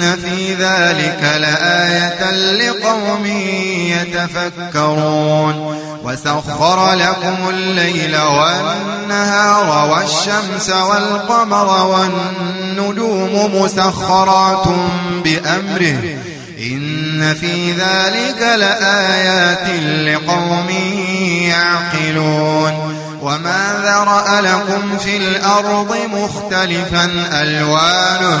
في ذلك لآية لقوم يتفكرون وسخر لكم الليل والنهار والشمس والقمر والنجوم مسخرات بأمره إن في ذلك لآيات لقوم يعقلون وما ذرأ لكم في الأرض مختلفا ألوانه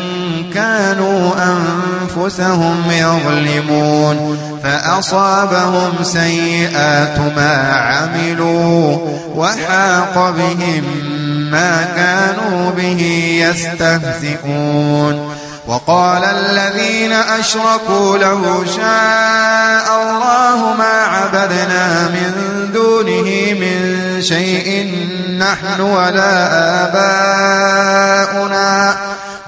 كانوا أنفسهم يظلمون فأصابهم سيئات ما عملوا وحاق بهم ما كانوا به يستهزئون وقال الذين أشركوا لو شاء الله ما عبدنا من دونه من شيء نحن ولا آباؤنا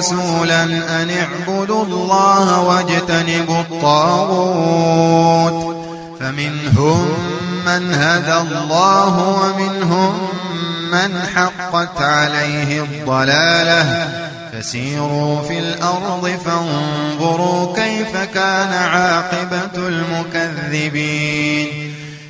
رسولا أن اعبدوا الله واجتنبوا الطاغوت فمنهم من هدى الله ومنهم من حقت عليه الضلاله فسيروا في الأرض فانظروا كيف كان عاقبة المكذبين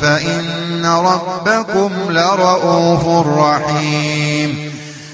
فإن ربكم لرؤوف رحيم.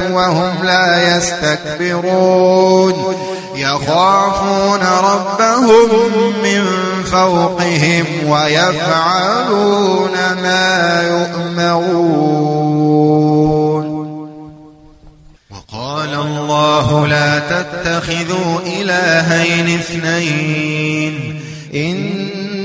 وهم لا يستكبرون يخافون ربهم من فوقهم ويفعلون ما يؤمرون وقال الله لا تتخذوا إلهين اثنين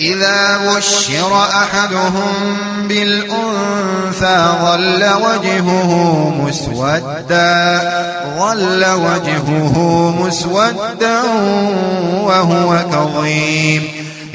وإذا بشر أحدهم بالأنثى ظل وجهه مسودا ظل وجهه مسودا وهو كظيم.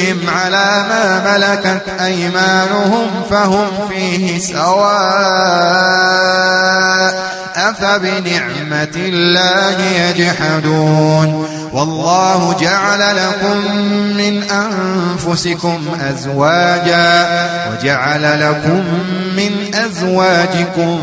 رزقهم على ما ملكت أيمانهم فهم فيه سواء أفبنعمة الله يجحدون والله جعل لكم من أنفسكم أزواجا وجعل لكم من أزواجكم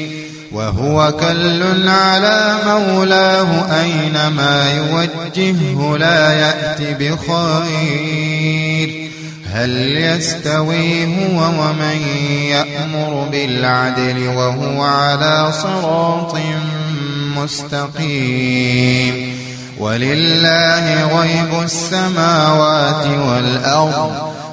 وهو كل على مولاه أينما يوجهه لا يأتي بخير. هل يستوي هو ومن يأمر بالعدل وهو على صراط مستقيم. ولله غيب السماوات والأرض.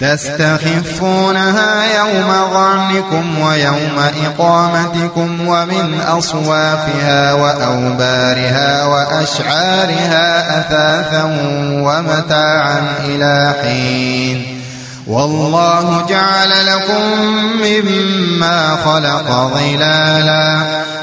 تستخفونها يوم ظعنكم ويوم إقامتكم ومن أصوافها وأوبارها وأشعارها أثاثا ومتاعا إلى حين. والله جعل لكم مما خلق ظلالا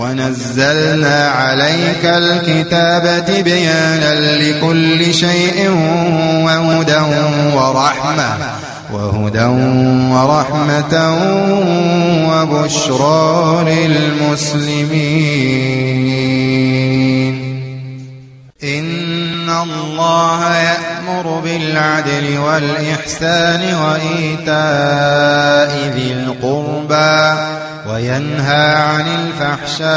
ونزلنا عليك الكتاب تبيانا لكل شيء وهدى ورحمة وهدى ورحمة وبشرى للمسلمين. إن الله يأمر بالعدل والإحسان وإيتاء ذي القربى وينهى عن الفحشاء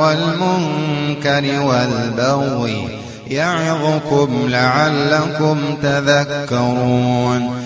والمنكر والبغي يعظكم لعلكم تذكرون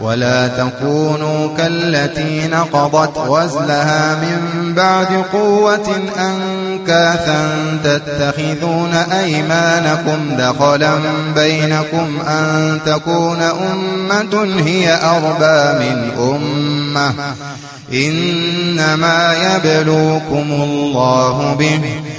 ولا تكونوا كالتي نقضت وزلها من بعد قوة أنكاثا تتخذون أيمانكم دخلا بينكم أن تكون أمة هي أربى من أمة إنما يبلوكم الله به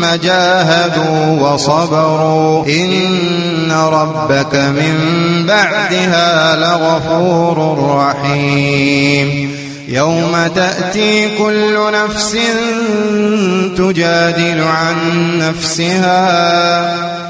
ثم جاهدوا وصبروا. إن ربك من بعدها لغفور رحيم. يوم تأتي كل نفس تجادل عن نفسها.